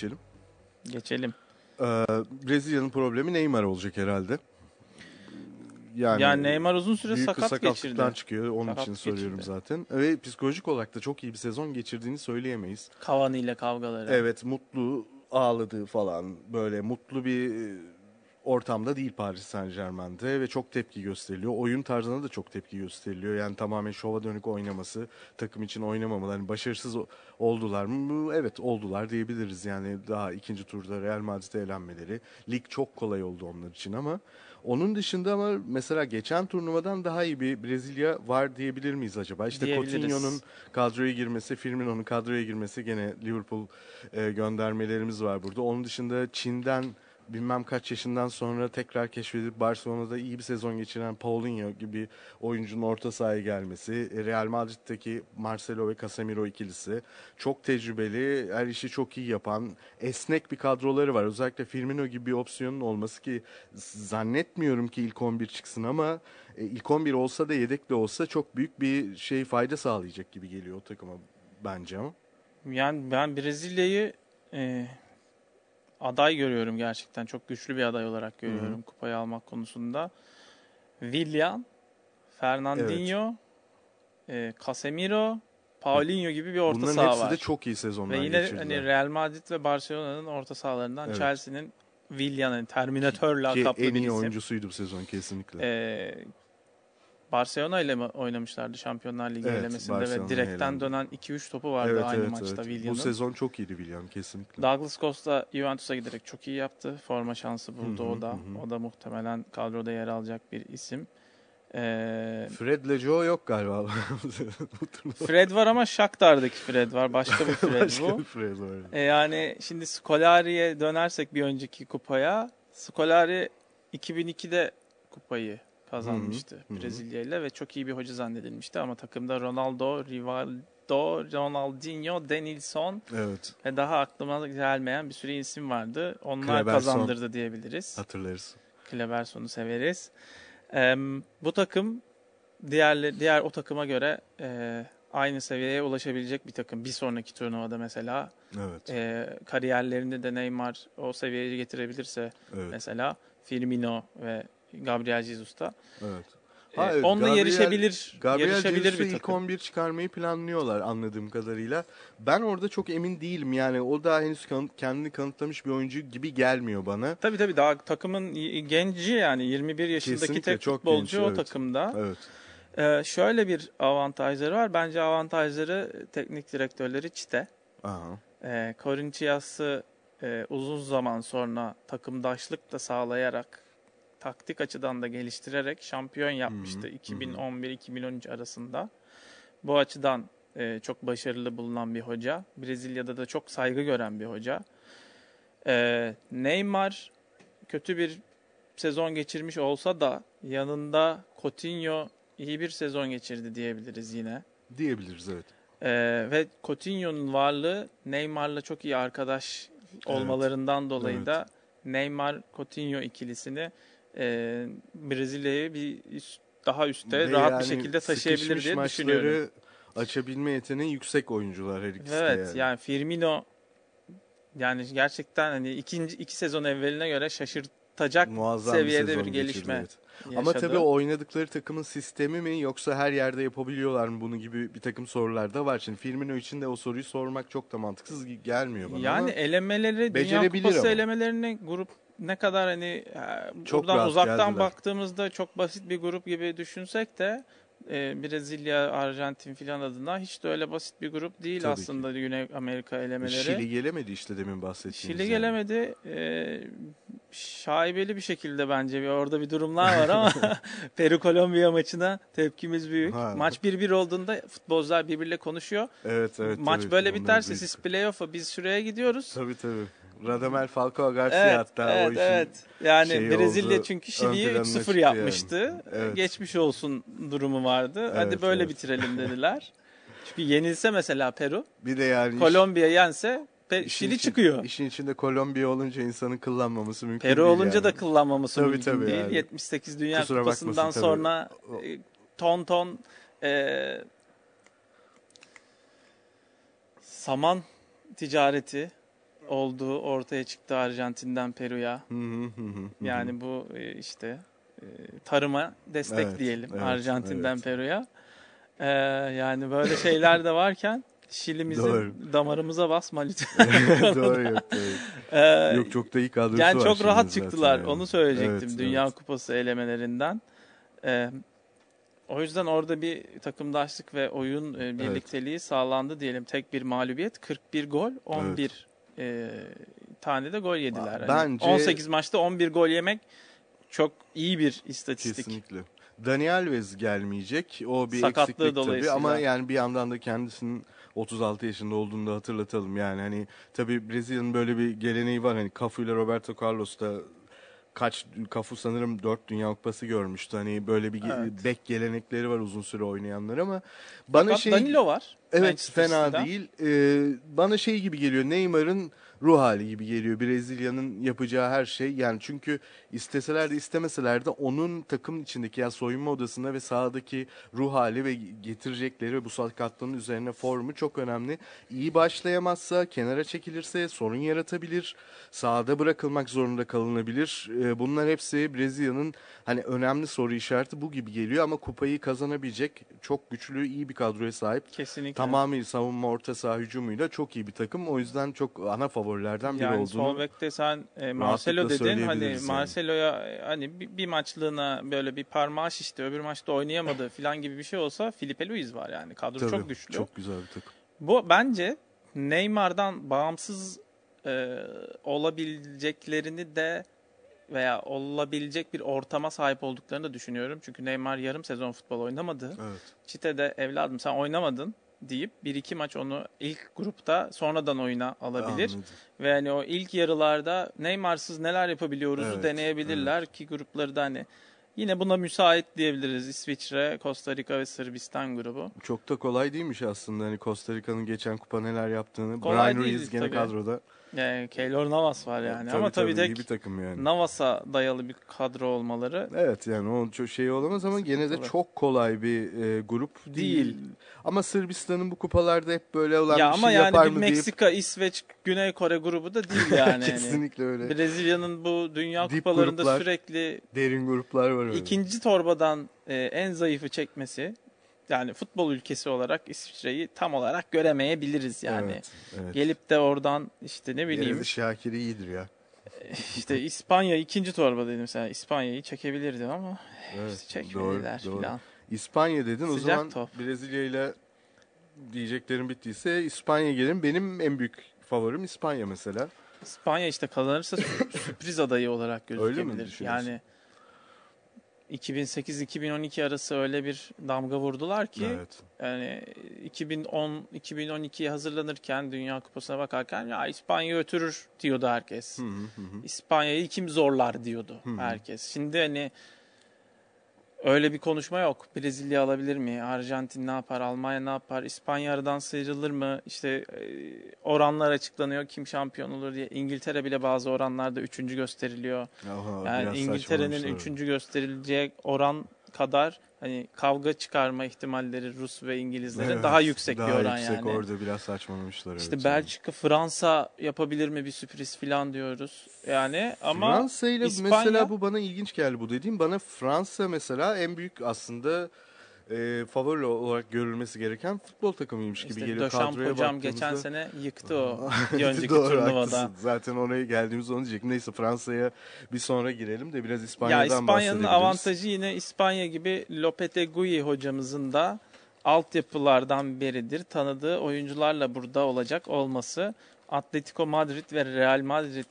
Geçelim. Geçelim. Ee, Brezilya'nın problemi Neymar olacak herhalde. Yani, yani Neymar uzun süre büyük sakat geçirdi. çıkıyor. Onun Sakat için soruyorum geçirdi. zaten. Ve psikolojik olarak da çok iyi bir sezon geçirdiğini söyleyemeyiz. Cavani ile kavgaları. Evet mutlu ağladı falan böyle mutlu bir ortamda değil Paris Saint Germain'de ve çok tepki gösteriliyor. Oyun tarzına da çok tepki gösteriliyor. Yani tamamen şova dönük oynaması, takım için oynamamaları. Yani başarısız oldular mı? Evet oldular diyebiliriz. Yani daha ikinci turda Real Madrid'e elenmeleri. Lig çok kolay oldu onlar için ama onun dışında ama mesela geçen turnuvadan daha iyi bir Brezilya var diyebilir miyiz acaba? İşte. Coutinho'nun kadroya girmesi, Firmino'nun kadroya girmesi gene Liverpool e, göndermelerimiz var burada. Onun dışında Çin'den bilmem kaç yaşından sonra tekrar keşfedip Barcelona'da iyi bir sezon geçiren Paulinho gibi oyuncunun orta sahaya gelmesi, e, Real Madrid'deki Marcelo ve Casemiro ikilisi çok tecrübeli, her işi çok iyi yapan, esnek bir kadroları var. Özellikle Firmino gibi bir opsiyonun olması ki zannetmiyorum ki ilk 11 çıksın ama e, ilk 11 olsa da yedek de olsa çok büyük bir şey fayda sağlayacak gibi geliyor o takıma bence ama. Yani ben Brezilya'yı e, aday görüyorum gerçekten. Çok güçlü bir aday olarak görüyorum kupayı almak konusunda. Willian, Fernandinho, e, Casemiro, Paulinho gibi bir orta Bunların saha hepsi var. de çok iyi sezonlar Ve yine geçirdiler. hani Real Madrid ve Barcelona'nın orta sahalarından Evet. Chelsea'nin Willian'ın Terminator lakaplı en bir iyi isim. oyuncusuydu bu sezon kesinlikle. Ee, Barcelona ile mi oynamışlardı Şampiyonlar Ligi Evet, elemesinde Barcelona ve direkten dönen 2-3 topu vardı evet aynı evet maçta evet. Bu Willian'ın. sezon çok iyiydi Willian kesinlikle. Douglas Costa Juventus'a giderek çok iyi yaptı. Forma şansı buldu Hı hı, o da. hı. O da muhtemelen kadroda yer alacak bir isim. Ee, Fred ile Joe yok galiba. bu. Fred var ama Shakhtar'daki Fred var. Başka bir Fred Başka bu. bir Fred var. E yani şimdi Scolari'ye dönersek bir önceki kupaya. Scolari 2002'de kupayı kazanmıştı. Brezilya ile ve çok iyi bir hoca zannedilmişti ama takımda Ronaldo, Rivaldo, Ronaldinho, Denilson Evet ve daha aklıma gelmeyen bir sürü isim vardı. Onlar Kleberson. kazandırdı diyebiliriz. hatırlarız. Kleberson'u severiz. E, bu takım diğer diğer o takıma göre e, aynı seviyeye ulaşabilecek bir takım. Bir sonraki turnuvada mesela Evet. e, kariyerlerinde de Neymar o seviyeye getirebilirse evet. mesela Firmino ve Gabriel Jesus da evet. e, Ha, evet, onunla Gabriel- yarışabilir Gabriel yarışabilir Jesus'u bir ilk takım. 11 çıkarmayı planlıyorlar anladığım kadarıyla. Ben orada çok emin değilim yani o da henüz kan- kendini kanıtlamış bir oyuncu gibi gelmiyor bana. Tabii tabii daha takımın genci yani 21 yaşındaki Kesinlikle tek çok futbolcu genç, o evet. takımda. Evet. E, şöyle bir avantajları var. Bence avantajları teknik direktörleri çite. Aha. E, Corinthians'ı e, uzun zaman sonra takımdaşlık da sağlayarak taktik açıdan da geliştirerek şampiyon yapmıştı hı. 2011-2013 arasında. Bu açıdan e, çok başarılı bulunan bir hoca. Brezilya'da da çok saygı gören bir hoca. E, Neymar kötü bir sezon geçirmiş olsa da yanında Coutinho iyi bir sezon geçirdi diyebiliriz yine. Diyebiliriz evet. Ee, ve Coutinho'nun varlığı Neymar'la çok iyi arkadaş olmalarından dolayı Evet. da Neymar Coutinho ikilisini e, Brezilya'yı bir üst- daha üstte Ve rahat yani bir şekilde taşıyabilir diye düşünüyorum. açabilme yeteneği yüksek oyuncular her ikisi de Evet yani. yani. Firmino yani gerçekten hani ikinci iki sezon evveline göre şaşırtacak Muazzam seviyede sezon bir geçirdi, gelişme. Ama tabii oynadıkları takımın sistemi mi yoksa her yerde yapabiliyorlar mı bunu gibi bir takım sorular da var. Şimdi Firmino için de o soruyu sormak çok da mantıksız gelmiyor bana Yani elemeleri Dünya Kupası ama. elemelerini grup ne kadar hani e, Çok buradan uzaktan geldiler. baktığımızda çok basit bir grup gibi düşünsek de e, Brezilya, Arjantin filan adına hiç de öyle basit bir grup değil Tabii aslında Güney Amerika elemeleri. Şili gelemedi işte demin bahsettiğimiz. Şili yani. gelemedi. E, şaibeli bir şekilde bence bir orada bir durumlar var ama Peru Kolombiya maçına tepkimiz büyük. Ha. Maç 1-1 olduğunda futbolcular birbiriyle konuşuyor. Evet evet. Maç tabii. böyle biterse siz playoff'a biz şuraya gidiyoruz. Tabii tabii. Radamel Falcao Garcia Evet, hatta evet, o işin evet. Yani şeyi Brezilya oldu, çünkü Şili'yi planına 3-0 çıktı yapmıştı. yani. Evet. Geçmiş olsun durumu vardı. Hadi Evet, böyle evet. bitirelim dediler. çünkü yenilse mesela Peru, bir de yani iş- Kolombiya yense Pe- işin Şili için- çıkıyor. İşin içinde Kolombiya olunca insanın kıllanmaması mümkün Peru değil olunca yani. da kıllanmaması Tabii, mümkün tabii değil. yani. 78 Dünya Kusura Kupası'ndan bakmasın sonra e, ton ton e, saman ticareti olduğu ortaya çıktı Arjantin'den Peru'ya. Yani bu e, işte e, tarıma destek Evet, diyelim evet, Arjantin'den evet. Peru'ya. Ee, yani böyle şeyler de varken Şili'mizin Doğru. damarımıza basma lütfen. doğru yok, doğru. Ee, Yok çok da iyi kadrosu yani var çok şimdi rahat çıktılar. yani. Onu söyleyecektim Evet, Dünya evet. Kupası elemelerinden. Ee, o yüzden orada bir takımdaşlık ve oyun e, birlikteliği sağlandı diyelim. Tek bir mağlubiyet, 41 gol, 11 e, tane de gol yediler. Hani Bence- 18 maçta 11 gol yemek çok iyi bir istatistik. Kesinlikle. Dani Alves gelmeyecek. O bir Sakatlığı eksiklik tabii dolayısıyla. ama yani bir yandan da kendisinin 36 yaşında olduğunu da hatırlatalım. Yani hani tabii Brezilya'nın böyle bir geleneği var. Hani Cafu ile Roberto Carlos da kaç Cafu sanırım 4 Dünya Kupası görmüştü. Hani böyle bir Evet. bek gelenekleri var uzun süre oynayanlar ama bana Fakat şey Danilo var. Evet fena değil. Ee, bana şey gibi geliyor. Neymar'ın ruh hali gibi geliyor. Brezilya'nın yapacağı her şey. Yani çünkü isteseler de istemeseler de onun takım içindeki yani soyunma odasında ve sahadaki ruh hali ve getirecekleri bu sakatlığın üzerine formu çok önemli. İyi başlayamazsa, kenara çekilirse sorun yaratabilir. Sahada bırakılmak zorunda kalınabilir. Ee, bunlar hepsi Brezilya'nın hani önemli soru işareti bu gibi geliyor ama kupayı kazanabilecek çok güçlü, iyi bir kadroya sahip. Kesinlikle. Tamamıyla savunma orta saha hücumuyla çok iyi bir takım. O yüzden çok ana favorilerden biri yani olduğunu. sol bekte sen e, Marcelo dedin. Hani yani. Marcelo'ya hani bir, bir maçlığına böyle bir parmağı şişti, öbür maçta oynayamadı falan gibi bir şey olsa Filipe Luis var yani. Kadro Tabii, çok güçlü. Çok güzel bir takım. Bu bence Neymar'dan bağımsız e, olabileceklerini de veya olabilecek bir ortama sahip olduklarını da düşünüyorum. Çünkü Neymar yarım sezon futbol oynamadı. Evet. Çite'de evladım sen oynamadın deyip bir iki maç onu ilk grupta sonradan oyuna alabilir. Anladım. Ve hani o ilk yarılarda Neymar'sız neler yapabiliyoruz Evet, deneyebilirler ki grupları da hani yine buna müsait diyebiliriz. İsviçre, Costa Rica ve Sırbistan grubu. Çok da kolay değilmiş aslında. Hani Costa Rica'nın geçen kupa neler yaptığını. Kolay Brian Ruiz gene kadroda. Yani Keylor Navas var yani tabii, ama tabii, tabii tek bir takım yani. Navas'a dayalı bir kadro olmaları Evet yani o çok şey olamaz ama gene de çok kolay bir e, grup değil. Değil. Ama Sırbistan'ın bu kupalarda hep böyle olan ya bir ama şey yani yapar mı deyip Meksika, İsveç, Güney Kore grubu da değil yani. Kesinlikle öyle. Brezilya'nın bu dünya Dip kupalarında gruplar. sürekli Derin gruplar var öyle. ikinci torbadan e, en zayıfı çekmesi yani futbol ülkesi olarak İsviçre'yi tam olarak göremeyebiliriz yani. Evet, evet. Gelip de oradan işte ne bileyim de Şakir'i iyidir ya. işte İspanya ikinci torbadaydı mesela İspanya'yı çekebilirdi ama Evet, işte çekmediler doğru, filan. İspanya dedin o Sıcak zaman top. Brezilya ile diyeceklerim bittiyse İspanya gelin. Benim en büyük favorim İspanya mesela. İspanya işte kazanırsa sü- sürpriz adayı olarak Öyle mi gözükebilir. düşünüyorsun? Yani 2008-2012 arası öyle bir damga vurdular ki Evet. yani 2010 2012'ye hazırlanırken Dünya Kupası'na bakarken ya İspanya götürür diyordu herkes. Hı hı hı. hı. İspanya'yı kim zorlar diyordu Hı hı. herkes. Şimdi hani öyle bir konuşma yok. Brezilya alabilir mi? Arjantin ne yapar? Almanya ne yapar? İspanya aradan sıyrılır mı? İşte e, oranlar açıklanıyor. Kim şampiyon olur diye. İngiltere bile bazı oranlarda üçüncü gösteriliyor. Aha, Yani İngiltere'nin üçüncü gösterilecek oran kadar hani kavga çıkarma ihtimalleri Rus ve İngilizlerin Evet, daha yüksek daha bir oran yüksek yani. orada biraz saçmalamışlar. İşte evet. Belçika, Fransa yapabilir mi bir sürpriz falan diyoruz. Yani ama Fransa ile İspanya- mesela bu bana ilginç geldi bu dediğim. Bana Fransa mesela en büyük aslında e, favori olarak görülmesi gereken futbol takımıymış gibi işte geliyor. Döşamp Kadroya hocam geçen sene yıktı o bir önceki Doğru, turnuvada. haklısın. Zaten oraya geldiğimiz onu diyecektim. Neyse Fransa'ya bir sonra girelim de biraz Ya İspanya'dan İspanya'nın bahsedebiliriz. avantajı yine İspanya gibi Lopetegui hocamızın da altyapılardan beridir. Tanıdığı oyuncularla burada olacak olması. Atletico Madrid ve Real Madrid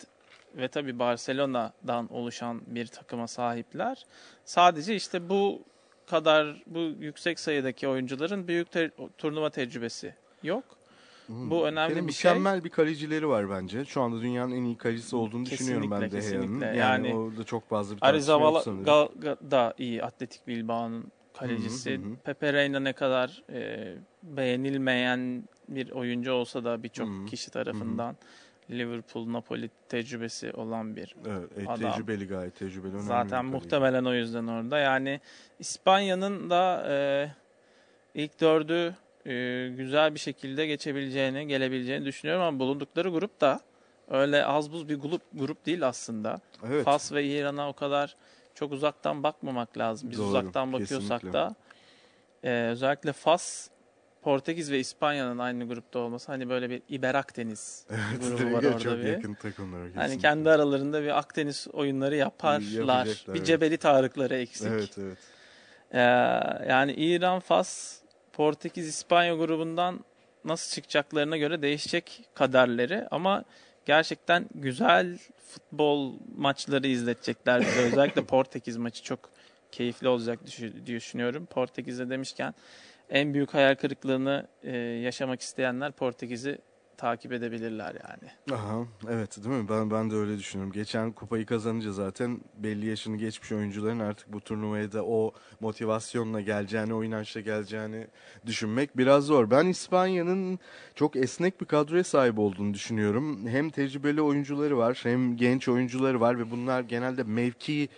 ve tabii Barcelona'dan oluşan bir takıma sahipler. Sadece işte bu kadar bu yüksek sayıdaki oyuncuların büyük te- turnuva tecrübesi yok. Hı. Bu önemli Gene bir şey. mükemmel bir kalecileri var bence. Şu anda dünyanın en iyi kalecisi olduğunu düşünüyorum ben de Kesinlikle, kesinlikle. Yani, Yani orada çok fazla bir Arizavala da iyi Atletik Bilbao'nun kalecisi. Hı hı hı. Pepe Reina ne kadar e, beğenilmeyen bir oyuncu olsa da birçok Hı hı. Liverpool, Napoli tecrübesi olan bir Evet, e, adam. tecrübeli gayet tecrübeli. önemli Zaten muhtemelen o yüzden orada. Yani İspanya'nın da e, ilk dördü e, güzel bir şekilde geçebileceğini, gelebileceğini düşünüyorum ama bulundukları grup da öyle az buz bir grup grup değil aslında. Evet. Fas ve İran'a o kadar çok uzaktan bakmamak lazım. Biz Doğru, uzaktan bakıyorsak kesinlikle. da e, özellikle Fas, Portekiz ve İspanya'nın aynı grupta olması hani böyle bir İber Akdeniz grubu var orada çok bir. yakın takımlar. Hani kendi aralarında bir Akdeniz oyunları yaparlar. Yapacaklar, bir evet. Cebeli Tarıkları eksik. Evet evet. Ee, yani İran, Fas, Portekiz, İspanya grubundan nasıl çıkacaklarına göre değişecek kaderleri ama gerçekten güzel futbol maçları izletecekler bize. Özellikle Portekiz maçı çok keyifli olacak düşünüyorum. Portekiz'e demişken en büyük hayal kırıklığını e, yaşamak isteyenler Portekiz'i takip edebilirler yani. Aha, evet değil mi? Ben ben de öyle düşünüyorum. Geçen kupayı kazanınca zaten belli yaşını geçmiş oyuncuların artık bu turnuvaya da o motivasyonla geleceğini, o inançla geleceğini düşünmek biraz zor. Ben İspanya'nın çok esnek bir kadroya sahip olduğunu düşünüyorum. Hem tecrübeli oyuncuları var, hem genç oyuncuları var ve bunlar genelde mevki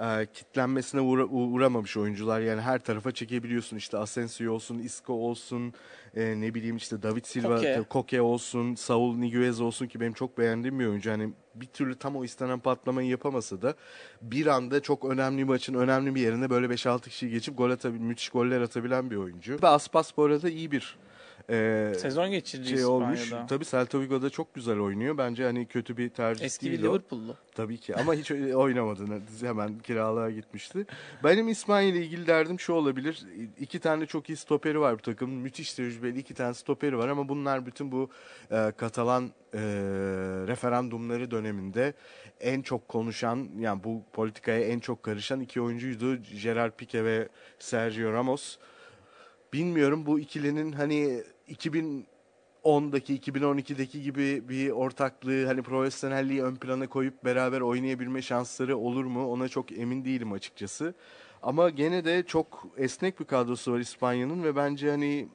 e, kitlenmesine uğra- uğramamış oyuncular. Yani her tarafa çekebiliyorsun. İşte Asensio olsun, Isco olsun, e, ne bileyim işte David Silva, Koke. Koke olsun, Saul Niguez olsun ki benim çok beğendiğim bir oyuncu. Hani bir türlü tam o istenen patlamayı yapamasa da bir anda çok önemli maçın önemli bir yerinde böyle 5-6 kişiyi geçip gol atabil, müthiş goller atabilen bir oyuncu. Ve Aspas bu arada iyi bir e, Sezon geçirdi şey İspanya'da. olmuş. Tabii Celta Vigo'da çok güzel oynuyor. Bence hani kötü bir tercih Eski bir değil o. Liverpool'lu. Tabii ki ama hiç oynamadı. Hemen kiralığa gitmişti. Benim İsmail ile ilgili derdim şu olabilir. İki tane çok iyi stoperi var bu takımın. Müthiş tecrübeli iki tane stoperi var ama bunlar bütün bu e, Katalan e, referandumları döneminde en çok konuşan yani bu politikaya en çok karışan iki oyuncuydu. Gerard Pique ve Sergio Ramos. Bilmiyorum bu ikilinin hani 2010'daki 2012'deki gibi bir ortaklığı hani profesyonelliği ön plana koyup beraber oynayabilme şansları olur mu ona çok emin değilim açıkçası. Ama gene de çok esnek bir kadrosu var İspanya'nın ve bence hani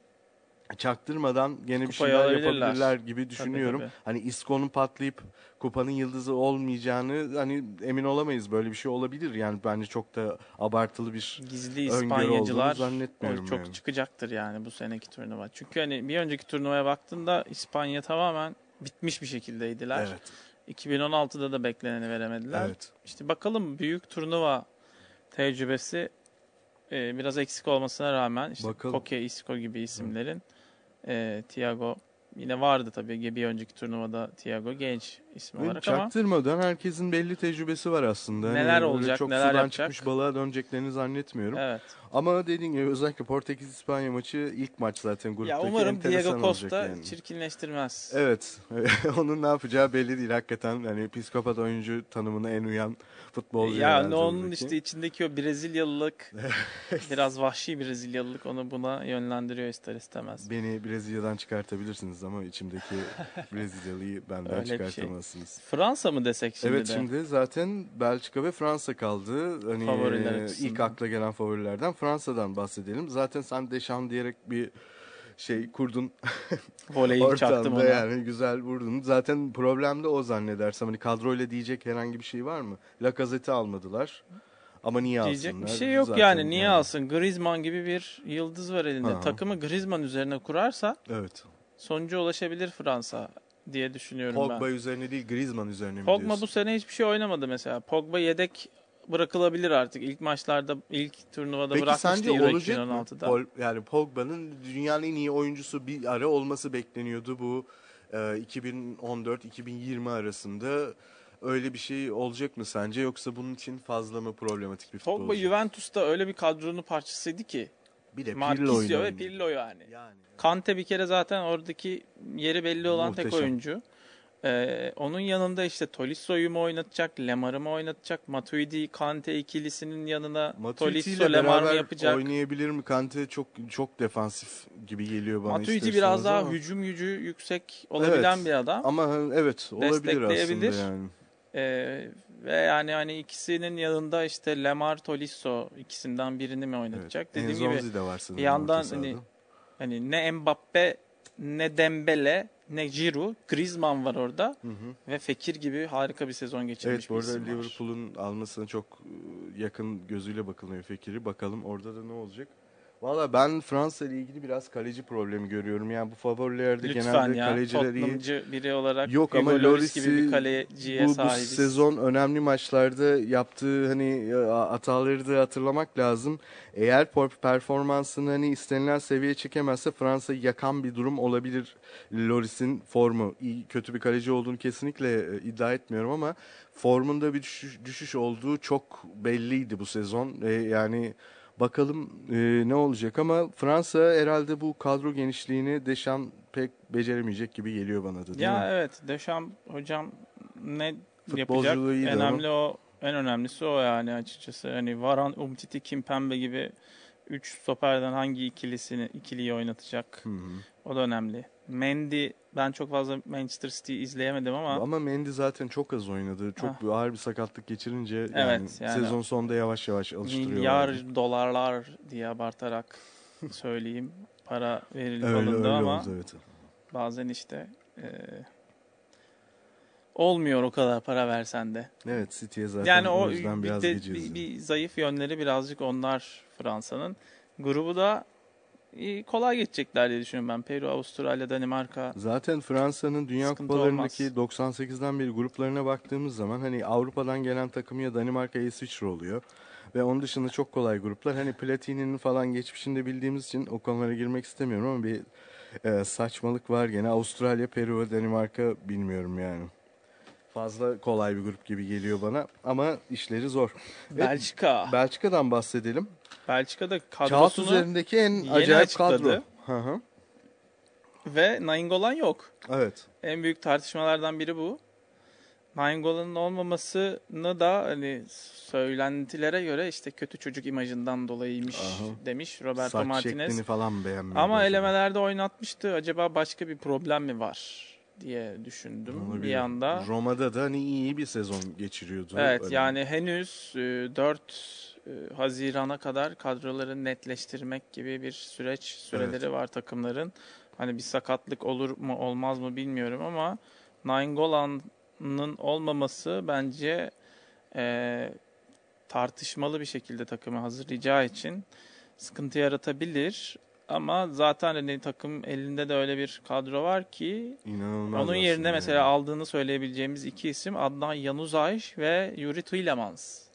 çaktırmadan gene bir Kupayı şeyler alabilirler. yapabilirler gibi düşünüyorum. tabii. Hani Isco'nun patlayıp kupanın yıldızı olmayacağını hani emin olamayız. Böyle bir şey olabilir. Yani bence çok da abartılı bir Gizli İspanyacılar zannetmiyorum çok yani. çıkacaktır yani bu seneki turnuva. Çünkü hani bir önceki turnuvaya baktığında İspanya tamamen bitmiş bir şekildeydiler. Evet. 2016'da da bekleneni veremediler. Evet. İşte bakalım büyük turnuva tecrübesi e, biraz eksik olmasına rağmen işte Bakalım. Koke, Isco gibi isimlerin e, Thiago yine vardı tabii. Bir önceki turnuvada Thiago genç isim Ve olarak ama çaktırmadan herkesin belli tecrübesi var aslında. Hani Neler öyle olacak, çok neler sudan yapacak? çıkmış balığa döneceklerini zannetmiyorum. evet. Ama dediğim gibi özellikle Portekiz-İspanya maçı ilk maç zaten Ya gruptaki umarım enteresan Diego Costa yani. çirkinleştirmez. Evet. Onun ne yapacağı belli değil hakikaten. Hani psikopat oyuncu tanımına en uyan futbolcu. Ya herhalde onun buradaki. işte içindeki o Brezilyalılık biraz vahşi Brezilyalılık onu buna yönlendiriyor ister istemez. Beni Brezilya'dan çıkartabilirsiniz ama içimdeki Brezilyalıyı benden Öyle bir şey. Çıkartamazsınız. Fransa mı desek şimdi evet de? şimdi zaten Belçika ve Fransa kaldı. Hani Favoriler e, ilk akla gelen favorilerden Fransa'dan bahsedelim. Zaten sen Deşan diyerek bir şey kurdun Voleyi çaktım ona. yani güzel vurdun. Zaten problem de o zannedersem. Hani kadroyla diyecek herhangi bir şey var mı? Lacazette'i almadılar. Ama niye Diyecek bir alsınlar? şey yok Zaten yani. Niye alsın? Griezmann gibi bir yıldız var elinde. Aha. Takımı Griezmann üzerine kurarsa Evet. sonuca ulaşabilir Fransa diye düşünüyorum Pogba ben. üzerine değil Griezmann üzerine mi Pogba diyorsun? bu sene hiçbir şey oynamadı mesela. Pogba yedek bırakılabilir artık. İlk maçlarda, ilk turnuvada Peki bırakmıştı sence Euro olacak mı? 2016'da. Pol- yani Pogba'nın dünyanın en iyi oyuncusu bir ara olması bekleniyordu bu e, 2014-2020 arasında. Öyle bir şey olacak mı sence yoksa bunun için fazla mı problematik bir futbolcu? Pogba Juventus'ta öyle bir kadronun parçasıydı ki. Bir de Marquisio ve. Pirlo yani. Yani. Kante bir kere zaten oradaki yeri belli olan tek Muhteşem. oyuncu. Ee, onun yanında işte Tolisso'yu mu oynatacak, Lemar'ı mı oynatacak, Matuidi, Kante ikilisinin yanına Matuidi Tolisso, ile Lemar mı yapacak? oynayabilir mi? Kante çok çok defansif gibi geliyor bana Matuidi biraz daha ama. hücum gücü yüksek olabilen Evet. bir adam. Ama evet olabilir aslında yani. Ee, ve yani hani ikisinin yanında işte Lemar, Tolisso ikisinden birini mi oynatacak? Evet. Dediğim gibi Enzonzi de var bir yandan hani hani ne Mbappe ne Dembele ne Giroud, Griezmann var orada Hı hı. ve Fekir gibi harika bir sezon geçirmiş Evet bu arada. Liverpool'un almasına çok e, yakın gözüyle bakılıyor Fekir'i. Bakalım orada da ne olacak. Valla ben Fransa ile ilgili biraz kaleci problemi görüyorum. Yani bu favorilerde Lütfen genelde ya kaleciler iyi. Biri olarak Yok Hugo ama Lloris gibi bir kaleciye bu, bu sahibiz. sezon önemli maçlarda yaptığı hani hataları da hatırlamak lazım. Eğer performansını hani istenilen seviyeye çekemezse Fransa'yı yakan bir durum olabilir. Loris'in formu iyi kötü bir kaleci olduğunu kesinlikle e, iddia etmiyorum ama formunda bir düşüş, düşüş olduğu çok belliydi bu sezon. E, yani bakalım e, ne olacak ama Fransa herhalde bu kadro genişliğini Deschamps pek beceremeyecek gibi geliyor bana da değil Ya mi? evet Deşam hocam ne yapacak? Önemli o en önemlisi o yani açıkçası. Hani Varan, Umtiti, Kimpembe gibi 3 stoperden hangi ikilisini ikiliyi oynatacak? Hı hı. O da önemli. Mendy ben çok fazla Manchester City izleyemedim ama Ama Mendy zaten çok az oynadı. Çok Ah. ağır bir sakatlık geçirince yani, Evet, yani- sezon sonunda yavaş yavaş alıştırıyorlar. milyar dolarlar diye abartarak söyleyeyim para verilip öyle, alındı öyle ama oldu evet. bazen işte e, olmuyor o kadar para versen de. Evet City'ye zaten Yani o o yüzden bir, biraz de- bir, bir zayıf yönleri birazcık onlar Fransa'nın. Grubu da kolay geçecekler diye düşünüyorum ben. Peru, Avustralya, Danimarka. Zaten Fransa'nın Dünya Sıkıntı Kupalarındaki olmaz. 98'den beri gruplarına baktığımız zaman hani Avrupa'dan gelen takım ya Danimarka ya İsviçre oluyor. Ve onun dışında çok kolay gruplar. Hani Platini'nin falan geçmişinde bildiğimiz için o konulara girmek istemiyorum ama bir e, saçmalık var gene. Avustralya, Peru ve Danimarka bilmiyorum yani. Fazla kolay bir grup gibi geliyor bana ama işleri zor. Evet, Belçika. Belçika'dan bahsedelim. Belçika'da Kağıt kadrosunu üzerindeki en yeni acayip açıkladı. kadro. Hı hı. ve Nainggolan yok. Evet. En büyük tartışmalardan biri bu. Nainggolan'ın olmamasını da hani söylentilere göre işte kötü çocuk imajından dolayıymış Aha. demiş Roberto Saç Martinez. falan beğenmiyor. Ama acaba. elemelerde oynatmıştı. Acaba başka bir problem mi var diye düşündüm Olabilir. bir anda. Roma'da da hani iyi bir sezon geçiriyordu. Evet Öyle. yani henüz e, 4 e, Haziran'a kadar kadroları netleştirmek gibi bir süreç süreleri var takımların. Hani bir sakatlık olur mu olmaz mı bilmiyorum ama Nainggolan'ın olmaması bence e, tartışmalı bir şekilde takımı hazırlayacağı için sıkıntı yaratabilir. Ama zaten hani takım elinde de öyle bir kadro var ki İnanılmaz onun yerine mesela yani. aldığını söyleyebileceğimiz iki isim Adnan Januzaj ve Yuri Tielemans.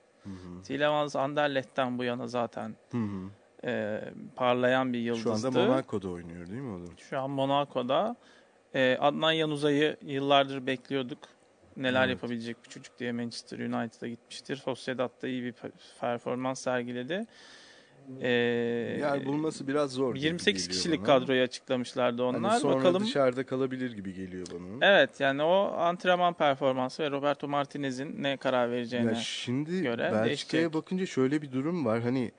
Tielemans Anderlecht'ten bu yana zaten Hı hı. e, parlayan bir Şu yıldızdı. anda Monaco'da oynuyor değil mi o da? Şu an Monaco'da. E, Adnan Januzaj'ı yıllardır bekliyorduk. Neler Evet. yapabilecek bu çocuk diye Manchester United'a gitmiştir. Sociedad'da iyi bir pe- performans sergiledi. E, Yani bulması biraz zor. gibi 28 geliyor kişilik bana. kadroyu açıklamışlardı Hani onlar. sonra Bakalım dışarıda kalabilir gibi geliyor bana. Evet yani o antrenman performansı ve Roberto Martinez'in ne karar vereceğine. Ya şimdi göre Belçika'ya değişecek. bakınca şöyle bir durum var. Hani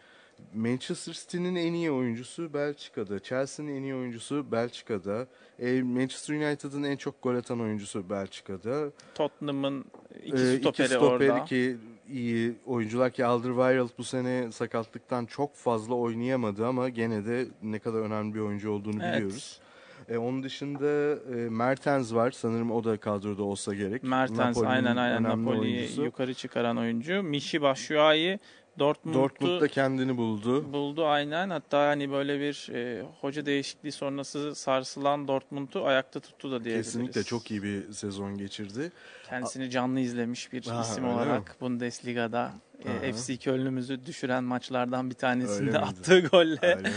Manchester City'nin en iyi oyuncusu Belçika'da. Chelsea'nin en iyi oyuncusu Belçika'da. E, Manchester United'ın en çok gol atan oyuncusu Belçika'da. Tottenham'ın iki Ee, stoperi, iki stoperi orada. ki iyi oyuncular ki Alderweireld bu sene sakatlıktan çok fazla oynayamadı ama gene de ne kadar önemli bir oyuncu olduğunu Evet. biliyoruz. E, onun dışında e, Mertens var. Sanırım o da kadroda olsa gerek. Mertens aynen aynen Napoli'yi yukarı çıkaran oyuncu. Michi Batshuayi Dortmund'u Dortmund'da kendini buldu. buldu aynen. Hatta hani böyle bir e, hoca değişikliği sonrası sarsılan Dortmund'u ayakta tuttu da diyebiliriz. Kesinlikle çok iyi bir sezon geçirdi. Kendisini canlı izlemiş bir Ha, isim öyle olarak Bundesliga'da e. FC Köln'ümüzü düşüren maçlardan bir tanesinde Öyle miydi? attığı golle Öyle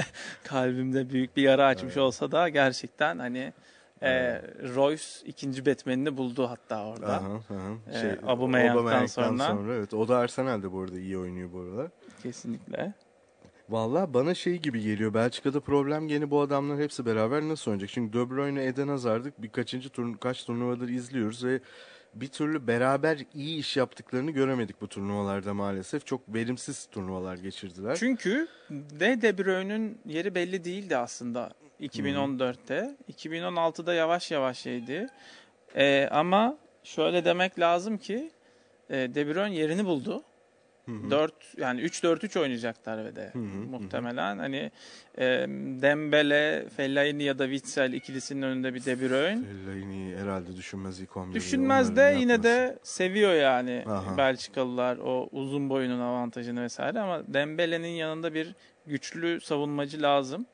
kalbimde büyük bir yara açmış Evet. olsa da gerçekten hani e. Royce ikinci Batman'ini buldu hatta orada. Aha, aha. Ee, Şey, Aubameyang'dan Aubameyang'dan sonra. Evet, o da Arsenal'de bu arada iyi oynuyor bu aralar. Kesinlikle. Valla bana şey gibi geliyor. Belçika'da problem gene bu adamlar hepsi beraber nasıl oynayacak? Çünkü De Bruyne, Eden Hazard'ı birkaçıncı turn kaç turnuvadır izliyoruz ve bir türlü beraber iyi iş yaptıklarını göremedik bu turnuvalarda maalesef. Çok verimsiz turnuvalar geçirdiler. Çünkü de De Bruyne'ün yeri belli değildi aslında 2014'te. 2016'da yavaş yavaş yedi. Ee, ama şöyle demek lazım ki e, De Bruyne yerini buldu. hı. 4 yani 3-4-3 oynayacaklar ve de Hı hı, hı. muhtemelen. Hani e, Dembele, Fellaini ya da Witsel ikilisinin önünde bir De Bruyne. Fellaini herhalde düşünmez ilk 11'i. Düşünmez de onların yine yapması. de seviyor yani Aha. Belçikalılar o uzun boyunun avantajını vesaire ama Dembele'nin yanında bir güçlü savunmacı lazım.